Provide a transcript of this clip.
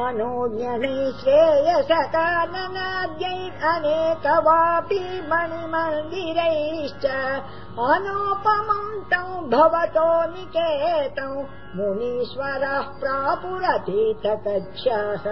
मनोज्ञै श्रेयसकाननाद्यै अनेकवापि मणिमन्दिरैश्च अनुपमम् तौ भवतो निकेतौ मुनीश्वरः प्रापुरतीत तच्छः